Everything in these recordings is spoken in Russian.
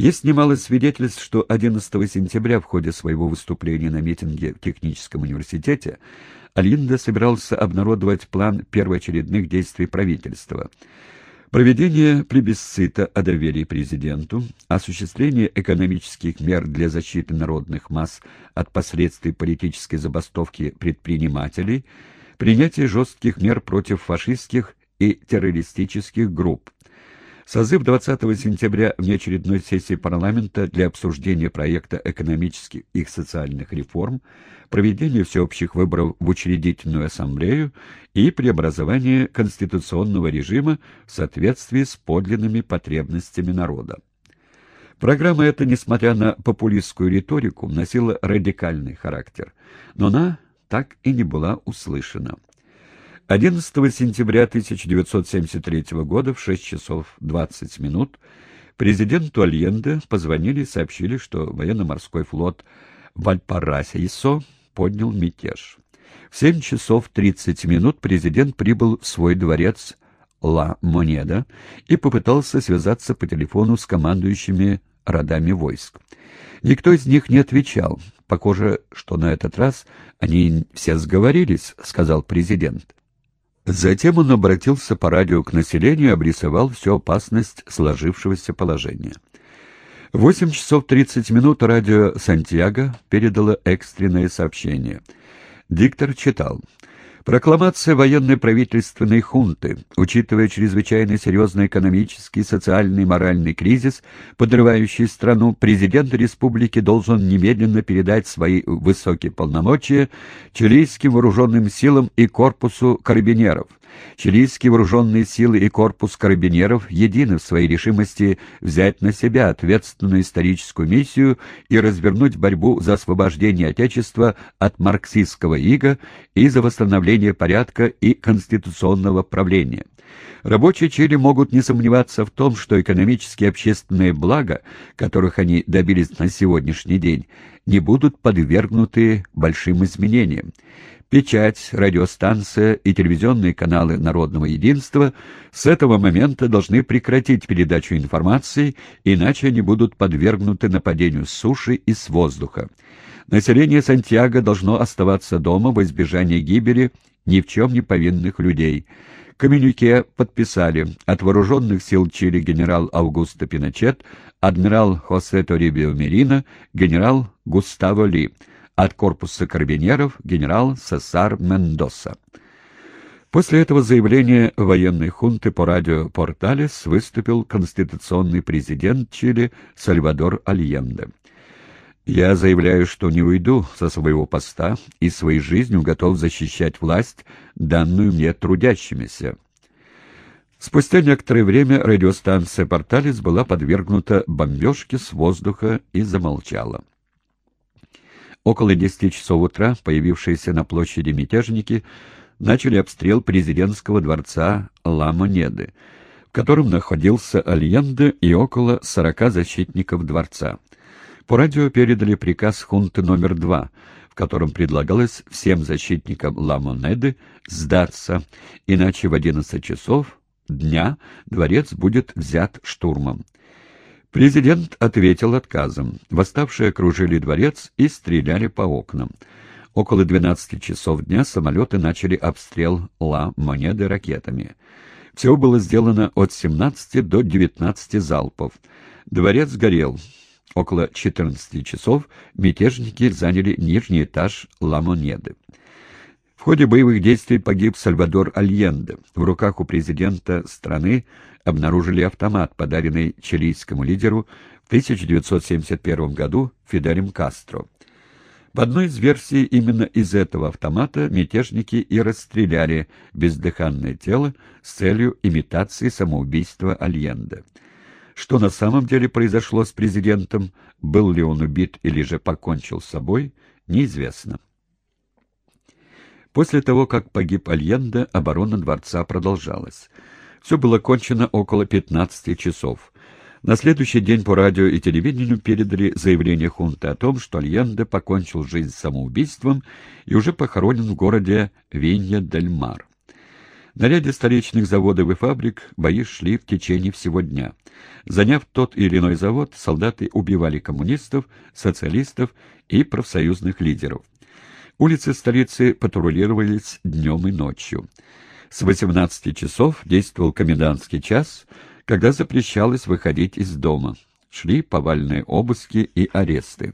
Есть немало свидетельств, что 11 сентября в ходе своего выступления на митинге в Техническом университете Алинда собирался обнародовать план первоочередных действий правительства. Проведение плебисцита о доверии президенту, осуществление экономических мер для защиты народных масс от последствий политической забастовки предпринимателей, принятие жестких мер против фашистских и террористических групп, Созыв 20 сентября внеочередной сессии парламента для обсуждения проекта экономических и социальных реформ, проведения всеобщих выборов в учредительную ассамблею и преобразование конституционного режима в соответствии с подлинными потребностями народа. Программа эта, несмотря на популистскую риторику, носила радикальный характер, но она так и не была услышана. 11 сентября 1973 года в 6 часов 20 минут президенту Альенде позвонили и сообщили, что военно-морской флот Вальпарасисо поднял мятеж. В 7 часов 30 минут президент прибыл в свой дворец Ла Монеда и попытался связаться по телефону с командующими родами войск. Никто из них не отвечал. Похоже, что на этот раз они все сговорились, сказал президент. Затем он обратился по радио к населению и обрисовал всю опасность сложившегося положения. В 8 часов 30 минут радио «Сантьяго» передало экстренное сообщение. Диктор читал. Прокламация военной правительственной хунты, учитывая чрезвычайно серьезный экономический, социальный и моральный кризис, подрывающий страну, президент республики должен немедленно передать свои высокие полномочия чилийским вооруженным силам и корпусу карабинеров, Чилийские вооруженные силы и корпус карабинеров едины в своей решимости взять на себя ответственную историческую миссию и развернуть борьбу за освобождение Отечества от марксистского ига и за восстановление порядка и конституционного правления. Рабочие Чили могут не сомневаться в том, что экономические и общественные блага, которых они добились на сегодняшний день, не будут подвергнуты большим изменениям. Печать, радиостанция и телевизионные каналы Народного единства с этого момента должны прекратить передачу информации, иначе они будут подвергнуты нападению с суши и с воздуха. Население Сантьяго должно оставаться дома в избежание гибели ни в чем не повинных людей. Коммюнике подписали от вооруженных сил Чили генерал Аугусто Пиночет, адмирал Хосе Торибио Мерина, генерал Густаво Ли – от корпуса карабинеров генерал Сесар Мендоса. После этого заявления военной хунты по радио Порталес выступил конституционный президент Чили Сальвадор Альенде. «Я заявляю, что не уйду со своего поста и своей жизнью готов защищать власть, данную мне трудящимися». Спустя некоторое время радиостанция «Порталис» была подвергнута бомбежке с воздуха и замолчала. Около десяти часов утра появившиеся на площади мятежники начали обстрел президентского дворца Ла-Монеды, в котором находился Альенде и около сорока защитников дворца. По радио передали приказ хунты номер два, в котором предлагалось всем защитникам Ла-Монеды сдаться, иначе в одиннадцать часов дня дворец будет взят штурмом. Президент ответил отказом. Восставшие окружили дворец и стреляли по окнам. Около 12 часов дня самолеты начали обстрел Ла-Монеды ракетами. Всего было сделано от 17 до 19 залпов. Дворец горел. Около 14 часов мятежники заняли нижний этаж Ла-Монеды. В ходе боевых действий погиб Сальвадор Альенде. В руках у президента страны обнаружили автомат, подаренный чилийскому лидеру в 1971 году Фиделем Кастро. В одной из версий именно из этого автомата мятежники и расстреляли бездыханное тело с целью имитации самоубийства Альенде. Что на самом деле произошло с президентом, был ли он убит или же покончил с собой, неизвестно. После того, как погиб Альенде, оборона дворца продолжалась. Все было кончено около 15 часов. На следующий день по радио и телевидению передали заявление хунты о том, что Альенде покончил жизнь самоубийством и уже похоронен в городе Винья-дель-Мар. На ряде столичных заводов и фабрик бои шли в течение всего дня. Заняв тот или иной завод, солдаты убивали коммунистов, социалистов и профсоюзных лидеров. Улицы столицы патрулировались днем и ночью. С 18 часов действовал комендантский час, когда запрещалось выходить из дома. Шли повальные обыски и аресты.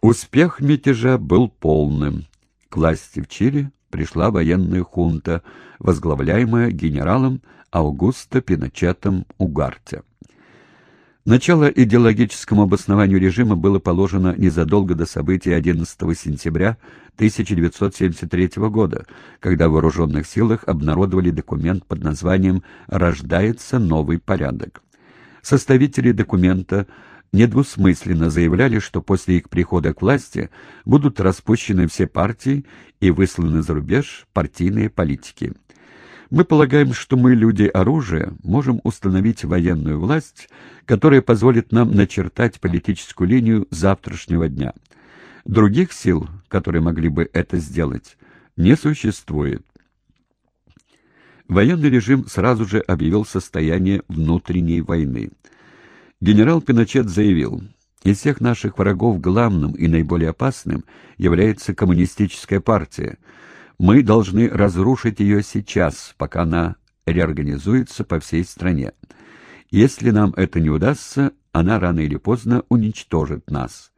Успех мятежа был полным. К власти в Чили пришла военная хунта, возглавляемая генералом Аугусто Пиночетом Угарте. Начало идеологическому обоснованию режима было положено незадолго до событий 11 сентября 1973 года, когда в вооруженных силах обнародовали документ под названием «Рождается новый порядок». Составители документа недвусмысленно заявляли, что после их прихода к власти будут распущены все партии и высланы за рубеж партийные политики. Мы полагаем, что мы, люди оружия, можем установить военную власть, которая позволит нам начертать политическую линию завтрашнего дня. Других сил, которые могли бы это сделать, не существует. Военный режим сразу же объявил состояние внутренней войны. Генерал Пиночет заявил, из всех наших врагов главным и наиболее опасным является коммунистическая партия. Мы должны разрушить ее сейчас, пока она реорганизуется по всей стране. Если нам это не удастся, она рано или поздно уничтожит нас.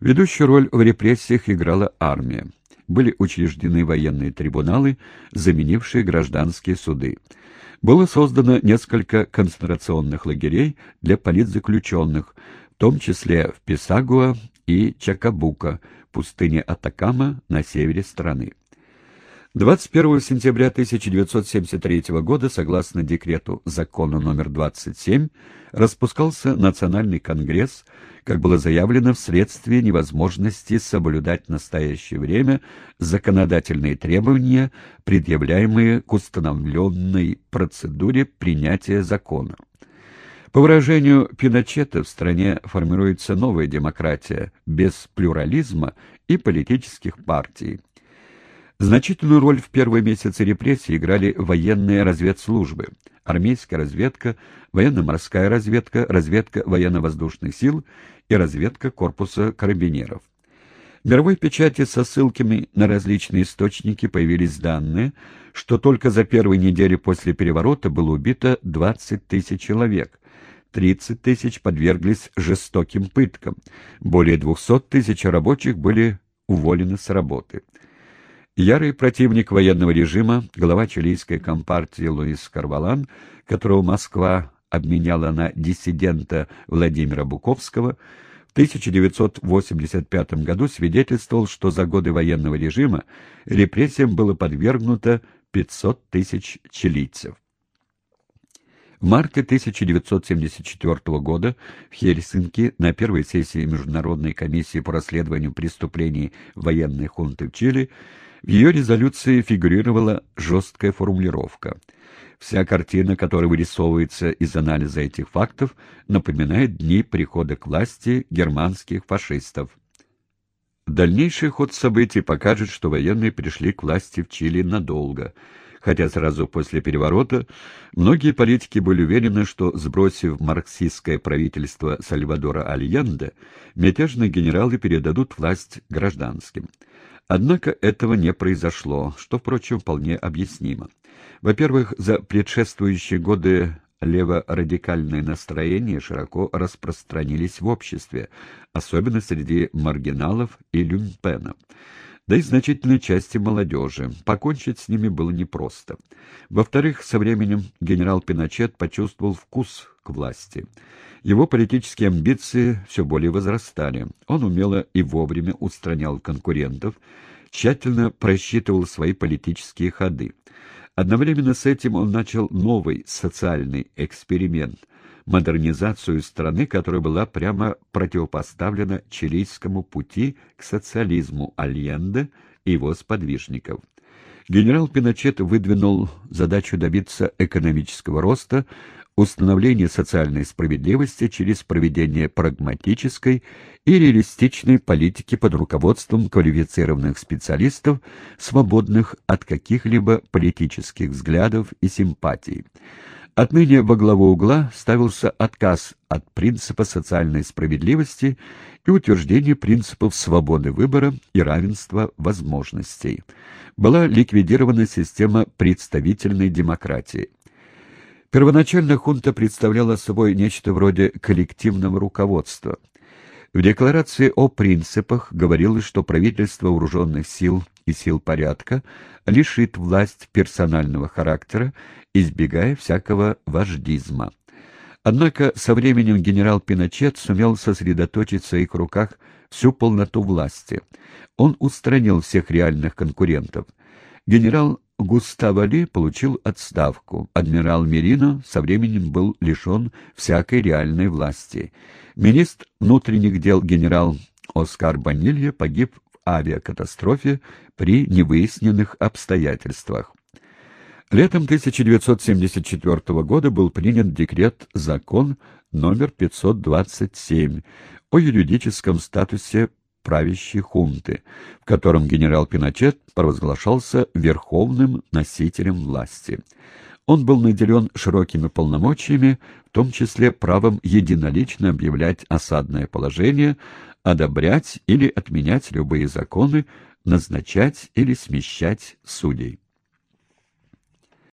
Ведущую роль в репрессиях играла армия. Были учреждены военные трибуналы, заменившие гражданские суды было создано несколько концентрационных лагерей для политзаключенных, в том числе в Писагуа и Чакабука, пустыне Атакама на севере страны. 21 сентября 1973 года, согласно декрету закона номер 27, распускался Национальный конгресс, как было заявлено, вследствие невозможности соблюдать в настоящее время законодательные требования, предъявляемые к установленной процедуре принятия закона. По выражению Пиночета, в стране формируется новая демократия без плюрализма и политических партий. Значительную роль в первые месяцы репрессий играли военные разведслужбы, армейская разведка, военно-морская разведка, разведка военно-воздушных сил и разведка корпуса карабинеров. В мировой печати со ссылками на различные источники появились данные, что только за первые недели после переворота было убито 20 тысяч человек, 30 тысяч подверглись жестоким пыткам, более 200 тысяч рабочих были уволены с работы. Ярый противник военного режима, глава чилийской компартии Луис Карвалан, которого Москва обменяла на диссидента Владимира Буковского, в 1985 году свидетельствовал, что за годы военного режима репрессиям было подвергнуто 500 тысяч чилийцев. В марте 1974 года в Хельсинки на первой сессии Международной комиссии по расследованию преступлений военной хунты в Чили в ее резолюции фигурировала жесткая формулировка. Вся картина, которая вырисовывается из анализа этих фактов, напоминает дни прихода к власти германских фашистов. Дальнейший ход событий покажет, что военные пришли к власти в Чили надолго, хотя сразу после переворота многие политики были уверены, что, сбросив марксистское правительство Сальвадора Альянде, мятежные генералы передадут власть гражданским. Однако этого не произошло, что, впрочем, вполне объяснимо. Во-первых, за предшествующие годы леворадикальные настроения широко распространились в обществе, особенно среди маргиналов и люмпенов да и значительной части молодежи. Покончить с ними было непросто. Во-вторых, со временем генерал Пиночет почувствовал вкус к власти. Его политические амбиции все более возрастали. Он умело и вовремя устранял конкурентов, тщательно просчитывал свои политические ходы. Одновременно с этим он начал новый социальный эксперимент – модернизацию страны, которая была прямо противопоставлена чилийскому пути к социализму Альенде и его сподвижников. Генерал Пиночет выдвинул задачу добиться экономического роста, установление социальной справедливости через проведение прагматической и реалистичной политики под руководством квалифицированных специалистов, свободных от каких-либо политических взглядов и симпатий. Отныне во главу угла ставился отказ от принципа социальной справедливости и утверждение принципов свободы выбора и равенства возможностей. Была ликвидирована система представительной демократии. Первоначально хунта представляла собой нечто вроде коллективного руководства. В декларации о принципах говорилось, что правительство вооруженных сил и сил порядка лишит власть персонального характера, избегая всякого вождизма. Однако со временем генерал Пиночет сумел сосредоточить в своих руках всю полноту власти. Он устранил всех реальных конкурентов. Генерал Густаво Ли получил отставку. Адмирал Мерино со временем был лишен всякой реальной власти. Министр внутренних дел генерал Оскар Банилья погиб авиакатастрофе при невыясненных обстоятельствах. Летом 1974 года был принят декрет-закон номер 527 о юридическом статусе правящей хунты, в котором генерал Пиночет провозглашался верховным носителем власти. Он был наделен широкими полномочиями, в том числе правом единолично объявлять осадное положение, одобрять или отменять любые законы, назначать или смещать судей.